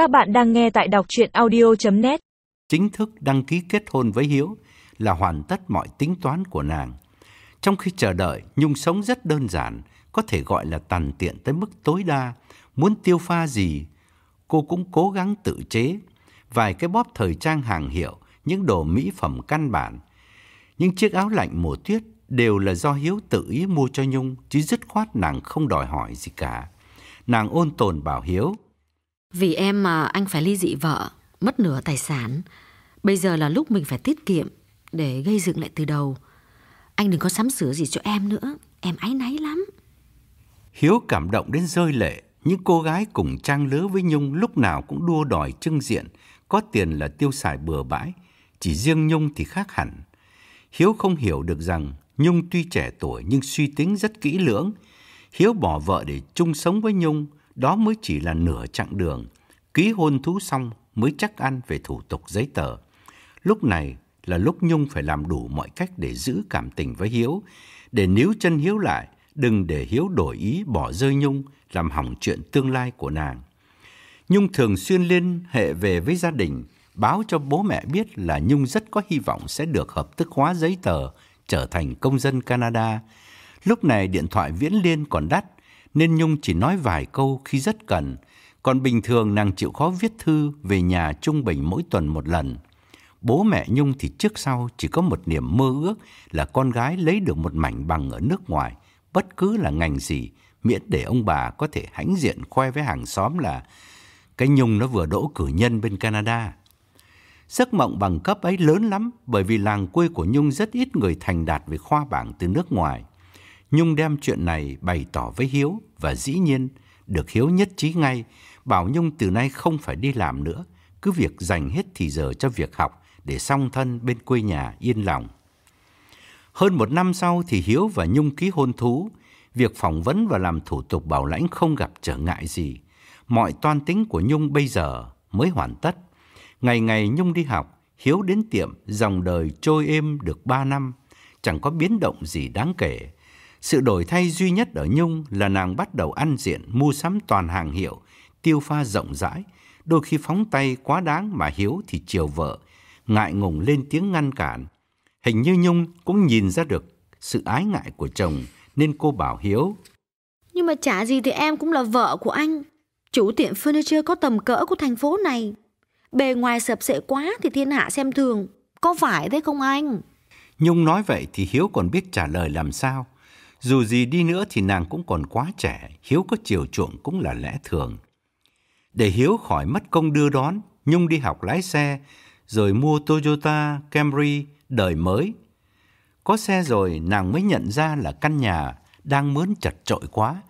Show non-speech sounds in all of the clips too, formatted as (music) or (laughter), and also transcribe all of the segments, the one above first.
Các bạn đang nghe tại đọc chuyện audio.net Chính thức đăng ký kết hôn với Hiếu là hoàn tất mọi tính toán của nàng. Trong khi chờ đợi, Nhung sống rất đơn giản, có thể gọi là tàn tiện tới mức tối đa. Muốn tiêu pha gì, cô cũng cố gắng tự chế. Vài cái bóp thời trang hàng hiệu, những đồ mỹ phẩm căn bản. Những chiếc áo lạnh mùa tuyết đều là do Hiếu tự ý mua cho Nhung, chứ dứt khoát nàng không đòi hỏi gì cả. Nàng ôn tồn bảo Hiếu. Vì em mà anh phải ly dị vợ, mất nửa tài sản. Bây giờ là lúc mình phải tiết kiệm để gây dựng lại từ đầu. Anh đừng có sắm sửa gì cho em nữa, em áy náy lắm. Hiếu cảm động đến rơi lệ, những cô gái cùng trang lứa với Nhung lúc nào cũng đua đòi trưng diện, có tiền là tiêu xài bừa bãi, chỉ riêng Nhung thì khác hẳn. Hiếu không hiểu được rằng Nhung tuy trẻ tuổi nhưng suy tính rất kỹ lưỡng. Hiếu bỏ vợ để chung sống với Nhung, đó mới chỉ là nửa chặng đường. Ký hôn thú xong mới chắc ăn về thủ tục giấy tờ. Lúc này là lúc Nhung phải làm đủ mọi cách để giữ cảm tình với Hiếu, để níu chân Hiếu lại, đừng để Hiếu đổi ý bỏ rơi Nhung, làm hỏng chuyện tương lai của nàng. Nhung thường xuyên liên hệ về với gia đình, báo cho bố mẹ biết là Nhung rất có hy vọng sẽ được hợp thức hóa giấy tờ, trở thành công dân Canada. Lúc này điện thoại viễn liên còn đắt, nên Nhung chỉ nói vài câu khi rất cần, còn bình thường nàng chịu khó viết thư về nhà trung bình mỗi tuần một lần. Bố mẹ Nhung thì trước sau chỉ có một niềm mơ ước là con gái lấy được một mảnh bằng ở nước ngoài, bất cứ là ngành gì, miễn để ông bà có thể hãnh diện khoe với hàng xóm là cái Nhung nó vừa đỗ cử nhân bên Canada. Giấc mộng bằng cấp ấy lớn lắm bởi vì làng quê của Nhung rất ít người thành đạt về khoa bảng từ nước ngoài. Nhung đem chuyện này bày tỏ với Hiếu và dĩ nhiên được Hiếu nhất trí ngay, bảo Nhung từ nay không phải đi làm nữa, cứ việc dành hết thì giờ cho việc học để song thân bên quê nhà yên lòng. Hơn một năm sau thì Hiếu và Nhung ký hôn thú, việc phỏng vấn và làm thủ tục bảo lãnh không gặp trở ngại gì. Mọi toan tính của Nhung bây giờ mới hoàn tất. Ngày ngày Nhung đi học, Hiếu đến tiệm, dòng đời trôi êm được ba năm, chẳng có biến động gì đáng kể. Sự đổi thay duy nhất ở Nhung là nàng bắt đầu ăn diện mua sắm toàn hàng hiệu, tiêu pha rộng rãi, đôi khi phóng tay quá đáng mà Hiếu thì chiều vợ, ngại ngùng lên tiếng ngăn cản. Hình như Nhung cũng nhìn ra được sự ái ngại của chồng nên cô bảo Hiếu. Nhưng mà chả gì thì em cũng là vợ của anh. Chủ tiệm furniture có tầm cỡ của thành phố này. Bề ngoài sập sệ quá thì thiên hạ xem thường. Có phải thế không anh? Nhung nói vậy thì Hiếu còn biết trả lời làm sao. Dù gì đi nữa thì nàng cũng còn quá trẻ, Hiếu có chiều chuộng cũng là lẽ thường. Để Hiếu khỏi mất công đưa đón, Nhung đi học lái xe, rồi mua Toyota Camry đời mới. Có xe rồi nàng mới nhận ra là căn nhà đang mướn chật trội quá.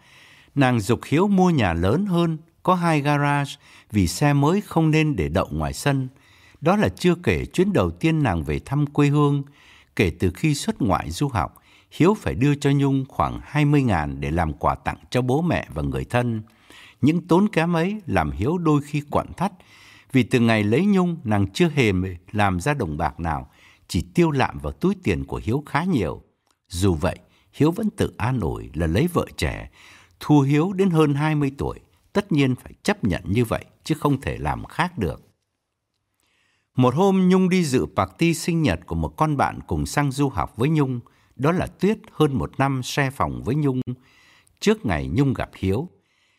Nàng dục Hiếu mua nhà lớn hơn, có hai garage vì xe mới không nên để đậu ngoài sân. Đó là chưa kể chuyến đầu tiên nàng về thăm quê hương, kể từ khi xuất ngoại du học. Hiếu phải đưa cho Nhung khoảng 20 ngàn để làm quà tặng cho bố mẹ và người thân. Những tốn kém ấy làm Hiếu đôi khi quặn thắt, vì từ ngày lấy Nhung nàng chưa hề làm ra đồng bạc nào, chỉ tiêu lạm vào túi tiền của Hiếu khá nhiều. Dù vậy, Hiếu vẫn tự an ủi là lấy vợ trẻ, thu Hiếu đến hơn 20 tuổi, tất nhiên phải chấp nhận như vậy chứ không thể làm khác được. Một hôm Nhung đi dự party sinh nhật của một con bạn cùng sang du học với Nhung, đó là Tuyết hơn một năm xe phòng với Nhung. Trước ngày Nhung gặp Hiếu,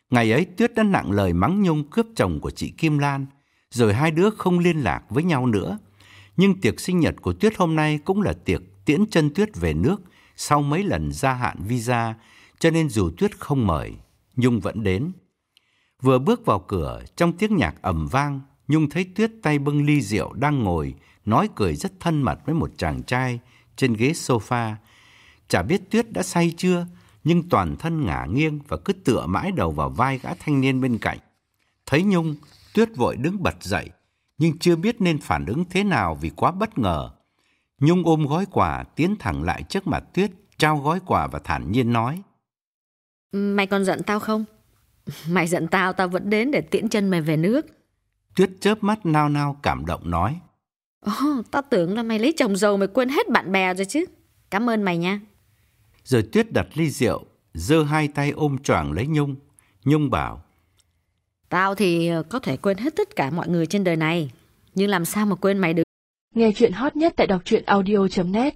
ngày ấy Tuyết đã nặng lời mắng Nhung cướp chồng của chị Kim Lan, rồi hai đứa không liên lạc với nhau nữa. Nhưng tiệc sinh nhật của Tuyết hôm nay cũng là tiệc tiễn chân Tuyết về nước sau mấy lần gia hạn visa, cho nên dù Tuyết không mời, Nhung vẫn đến. Vừa bước vào cửa, trong tiếng nhạc ầm vang, Nhung thấy Tuyết tay bưng ly rượu đang ngồi, nói cười rất thân mật với một chàng trai trên ghế sofa. Chả biết Tuyết đã say chưa, nhưng toàn thân ngả nghiêng và cứ tựa mãi đầu vào vai gã thanh niên bên cạnh. Thấy Nhung, Tuyết vội đứng bật dậy, nhưng chưa biết nên phản ứng thế nào vì quá bất ngờ. Nhung ôm gói quà tiến thẳng lại trước mặt Tuyết, trao gói quà và thản nhiên nói. Mày còn giận tao không? (laughs) Mày giận tao, tao vẫn đến để tiễn chân mày về nước. Tuyết chớp mắt nao nao cảm động nói. Ồ, oh, tao tưởng là mày lấy chồng giàu mày quên hết bạn bè rồi chứ. Cảm ơn mày nha. Rồi Tuyết đặt ly rượu, giơ hai tay ôm choàng lấy Nhung. Nhung bảo. Tao thì có thể quên hết tất cả mọi người trên đời này. Nhưng làm sao mà quên mày được? Nghe chuyện hot nhất tại đọc truyện audio.net